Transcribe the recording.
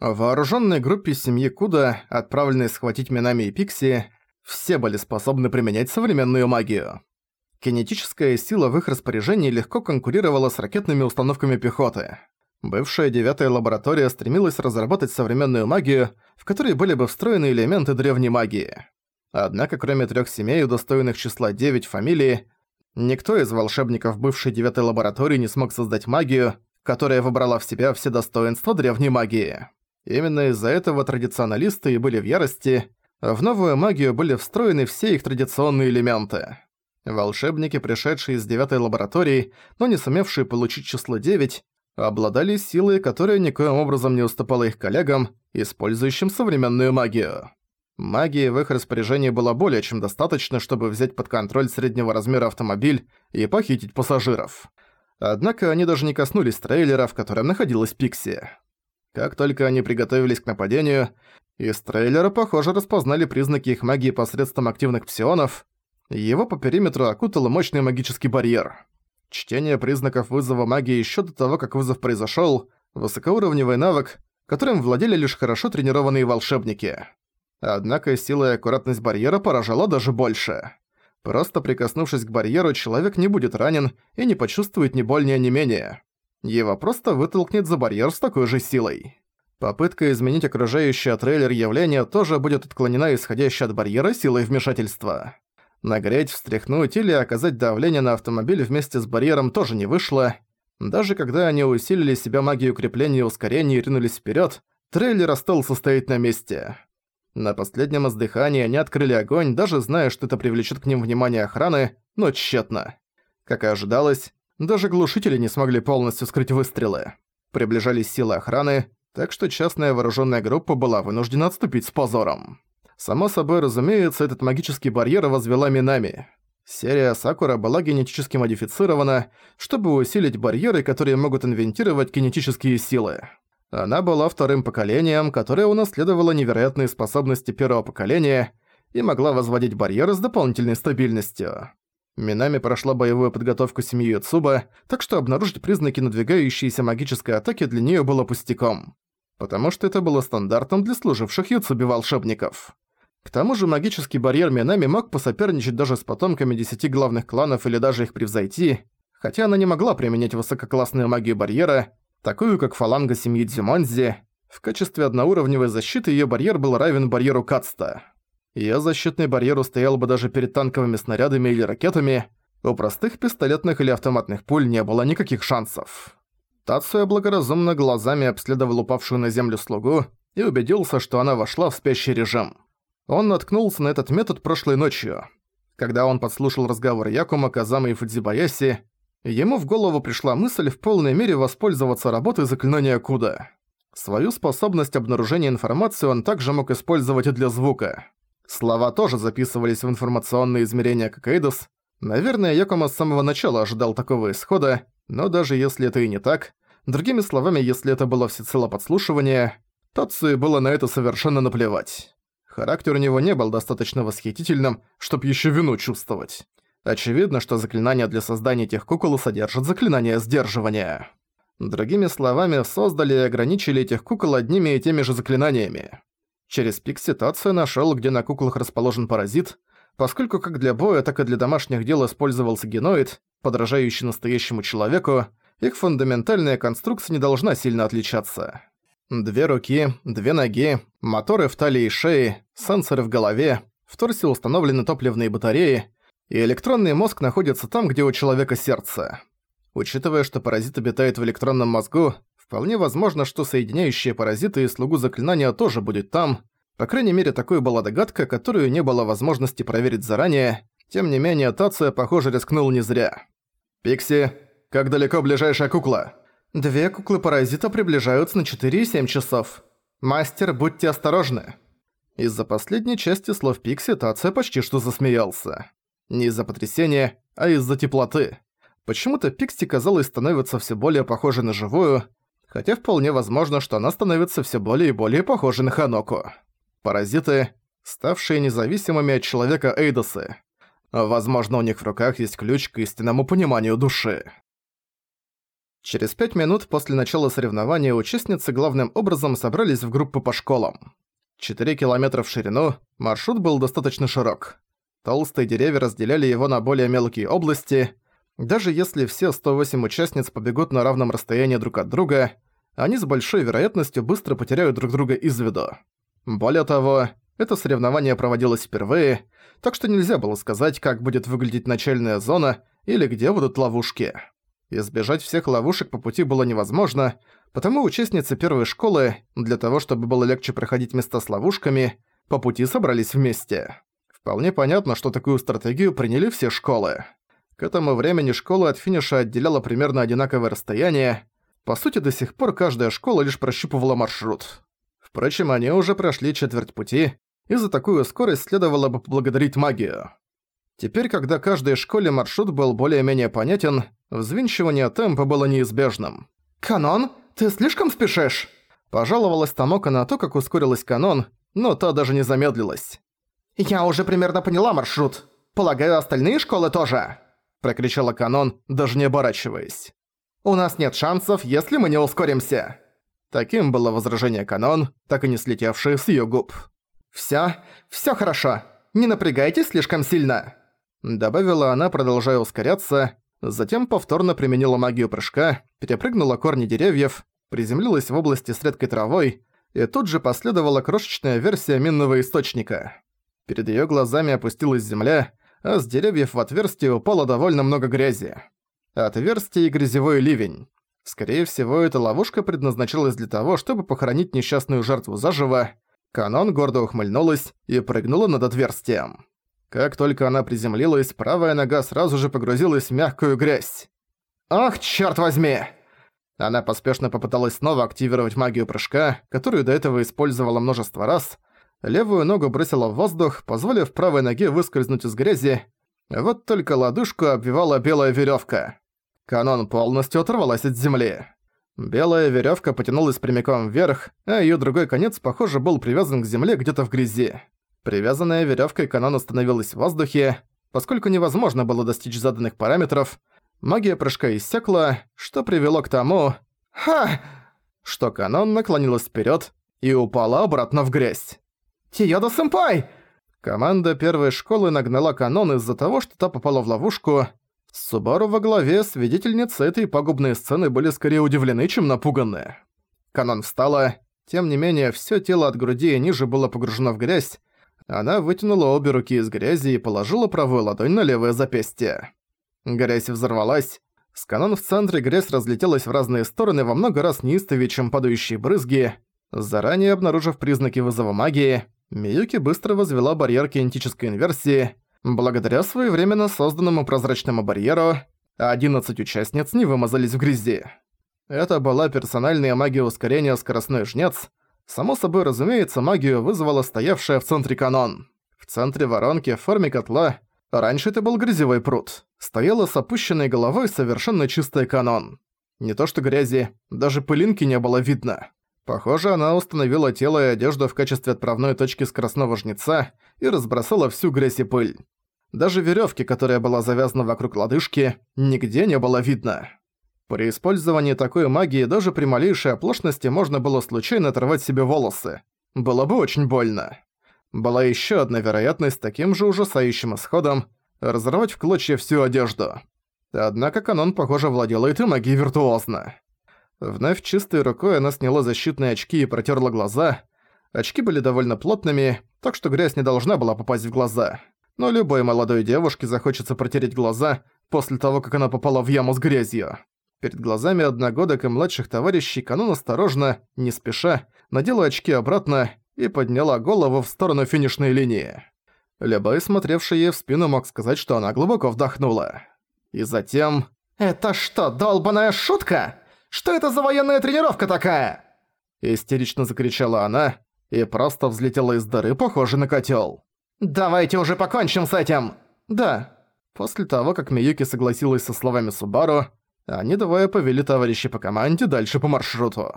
вооруженной группе семьи Куда, отправленной схватить Минами и Пикси, все были способны применять современную магию. Кинетическая сила в их распоряжении легко конкурировала с ракетными установками пехоты. Бывшая девятая лаборатория стремилась разработать современную магию, в которой были бы встроены элементы древней магии. Однако, кроме трех семей, удостоенных числа 9 фамилий, никто из волшебников бывшей девятой лаборатории не смог создать магию, которая выбрала в себя все достоинства древней магии. Именно из-за этого традиционалисты и были в ярости, в новую магию были встроены все их традиционные элементы. Волшебники, пришедшие из девятой лаборатории, но не сумевшие получить число 9, обладали силой, которая никоим образом не уступала их коллегам, использующим современную магию. Магии в их распоряжении было более чем достаточно, чтобы взять под контроль среднего размера автомобиль и похитить пассажиров. Однако они даже не коснулись трейлера, в котором находилась Пикси. Как только они приготовились к нападению, из трейлера, похоже, распознали признаки их магии посредством активных псионов. Его по периметру окутал мощный магический барьер. Чтение признаков вызова магии еще до того, как вызов произошел, высокоуровневый навык, которым владели лишь хорошо тренированные волшебники. Однако сила и аккуратность барьера поражала даже больше. Просто прикоснувшись к барьеру, человек не будет ранен и не почувствует ни боль, ни онемения. Его просто вытолкнет за барьер с такой же силой. Попытка изменить окружающее трейлер явление тоже будет отклонена исходящей от барьера силой вмешательства. Нагреть, встряхнуть или оказать давление на автомобиль вместе с барьером тоже не вышло. Даже когда они усилили себя магией укрепления и ускорения и ринулись вперед, трейлер остался стоять на месте. На последнем издыхании они открыли огонь, даже зная, что это привлечет к ним внимание охраны, но тщетно. Как и ожидалось, даже глушители не смогли полностью скрыть выстрелы. Приближались силы охраны, так что частная вооруженная группа была вынуждена отступить с позором. Само собой, разумеется, этот магический барьер возвела Минами. Серия Сакура была генетически модифицирована, чтобы усилить барьеры, которые могут инвентировать кинетические силы. Она была вторым поколением, которое унаследовало невероятные способности первого поколения и могла возводить барьеры с дополнительной стабильностью. Минами прошла боевую подготовку семьи Юцуба, так что обнаружить признаки надвигающейся магической атаки для неё было пустяком. Потому что это было стандартом для служивших Юцубе волшебников. К тому же магический барьер Минами мог посоперничать даже с потомками десяти главных кланов или даже их превзойти, хотя она не могла применять высококлассную магию барьера, такую как фаланга семьи Дзюмонзи. В качестве одноуровневой защиты её барьер был равен барьеру Кацта. Её защитный барьер устоял бы даже перед танковыми снарядами или ракетами, у простых пистолетных или автоматных пуль не было никаких шансов. Тацуя благоразумно глазами обследовал упавшую на землю слугу и убедился, что она вошла в спящий режим. Он наткнулся на этот метод прошлой ночью. Когда он подслушал разговор Якума, Казамы и Фудзибаяси, Ему в голову пришла мысль в полной мере воспользоваться работой заклинания Куда. Свою способность обнаружения информации он также мог использовать и для звука. Слова тоже записывались в информационные измерения как. Наверное, Якума с самого начала ожидал такого исхода, но даже если это и не так, другими словами, если это было всецело подслушивание, Тацуи было на это совершенно наплевать. Характер у него не был достаточно восхитительным, чтобы еще вину чувствовать. Очевидно, что заклинания для создания этих кукол содержат заклинания сдерживания. Другими словами, создали и ограничили этих кукол одними и теми же заклинаниями. Через пикситацию нашёл, где на куклах расположен паразит, поскольку как для боя, так и для домашних дел использовался геноид, подражающий настоящему человеку, их фундаментальная конструкция не должна сильно отличаться. Две руки, две ноги, моторы в талии и шее, сенсоры в голове, в торсе установлены топливные батареи, и электронный мозг находится там, где у человека сердце. Учитывая, что паразит обитает в электронном мозгу, вполне возможно, что соединяющие паразиты и слугу заклинания тоже будет там. По крайней мере, такой была догадка, которую не было возможности проверить заранее. Тем не менее, Тация, похоже, рискнул не зря. «Пикси, как далеко ближайшая кукла?» «Две куклы-паразита приближаются на 4,7 часов. Мастер, будьте осторожны». Из-за последней части слов Пикси Тация почти что засмеялся. Не из-за потрясения, а из-за теплоты. Почему-то Пикси, казалось, становится все более похожей на живую, хотя вполне возможно, что она становится все более и более похожей на Ханоку. Паразиты, ставшие независимыми от человека Эйдосы. Возможно, у них в руках есть ключ к истинному пониманию души. Через пять минут после начала соревнования участницы главным образом собрались в группы по школам. 4 километра в ширину, маршрут был достаточно широк. Толстые деревья разделяли его на более мелкие области. Даже если все 108 участниц побегут на равном расстоянии друг от друга, они с большой вероятностью быстро потеряют друг друга из виду. Более того, это соревнование проводилось впервые, так что нельзя было сказать, как будет выглядеть начальная зона или где будут ловушки. Избежать всех ловушек по пути было невозможно, потому участницы первой школы, для того чтобы было легче проходить места с ловушками, по пути собрались вместе. Вполне понятно, что такую стратегию приняли все школы. К этому времени школа от финиша отделяла примерно одинаковое расстояние. По сути, до сих пор каждая школа лишь прощупывала маршрут. Впрочем, они уже прошли четверть пути, и за такую скорость следовало бы поблагодарить магию. Теперь, когда каждой школе маршрут был более-менее понятен, взвинчивание темпа было неизбежным. «Канон, ты слишком спешишь?» Пожаловалась Тамока на то, как ускорилась Канон, но та даже не замедлилась. «Я уже примерно поняла маршрут. Полагаю, остальные школы тоже?» Прокричала Канон, даже не оборачиваясь. «У нас нет шансов, если мы не ускоримся!» Таким было возражение Канон, так и не слетевшее с её губ. «Всё, всё хорошо. Не напрягайтесь слишком сильно!» Добавила она, продолжая ускоряться, затем повторно применила магию прыжка, перепрыгнула корни деревьев, приземлилась в области с редкой травой, и тут же последовала крошечная версия минного источника. Перед её глазами опустилась земля, а с деревьев в отверстие упало довольно много грязи. Отверстие и грязевой ливень. Скорее всего, эта ловушка предназначалась для того, чтобы похоронить несчастную жертву заживо. Канон гордо ухмыльнулась и прыгнула над отверстием. Как только она приземлилась, правая нога сразу же погрузилась в мягкую грязь. «Ах, чёрт возьми!» Она поспешно попыталась снова активировать магию прыжка, которую до этого использовала множество раз, левую ногу бросила в воздух, позволив правой ноге выскользнуть из грязи. Вот только лодыжку обвивала белая веревка. Канон полностью оторвалась от земли. Белая веревка потянулась прямиком вверх, а ее другой конец, похоже, был привязан к земле где-то в грязи. Привязанная веревкой канон остановилась в воздухе, поскольку невозможно было достичь заданных параметров. Магия прыжка иссякла, что привело к тому... Ха! Что канон наклонилась вперед и упала обратно в грязь. «Тиёда-сэмпай!» Команда первой школы нагнала канон из-за того, что та попала в ловушку. Субару во главе свидетельницы этой пагубной сцены были скорее удивлены, чем напуганы. Канон встала, тем не менее, всё тело от груди и ниже было погружено в грязь. Она вытянула обе руки из грязи и положила правую ладонь на левое запястье. Грязь взорвалась. С канон в центре грязь разлетелась в разные стороны во много раз неистовее, чем падающие брызги. Заранее обнаружив признаки вызова магии, Миюки быстро возвела барьер кинетической инверсии. Благодаря своевременно созданному прозрачному барьеру, 11 участниц не вымазались в грязи. Это была персональная магия ускорения скоростной жнец. Само собой разумеется, магию вызвала стоявшая в центре канон. В центре воронки в форме котла раньше это был грязевой пруд. Стояла с опущенной головой совершенно чистая канон. Не то что грязи, даже пылинки не было видно. Похоже, она установила тело и одежду в качестве отправной точки скоростного жнеца и разбросала всю грязь и пыль. Даже веревки, которая была завязана вокруг лодыжки, нигде не было видно. При использовании такой магии даже при малейшей оплошности можно было случайно оторвать себе волосы. Было бы очень больно. Была еще одна вероятность с таким же ужасающим исходом – разорвать в клочья всю одежду. Однако канон, похоже, владел этой магией виртуозно. Вновь чистой рукой она сняла защитные очки и протерла глаза. Очки были довольно плотными, так что грязь не должна была попасть в глаза. Но любой молодой девушке захочется протереть глаза после того, как она попала в яму с грязью. Перед глазами одногодок и младших товарищей Канон осторожно, не спеша, надела очки обратно и подняла голову в сторону финишной линии. Любой, смотревший ей в спину, мог сказать, что она глубоко вдохнула. И затем... «Это что, долбаная шутка?» Что это за военная тренировка такая?» Истерично закричала она и просто взлетела из дыры, похожей на котёл. «Давайте уже покончим с этим!» «Да». После того, как Миюки согласилась со словами Субару, они двое повели товарищей по команде дальше по маршруту.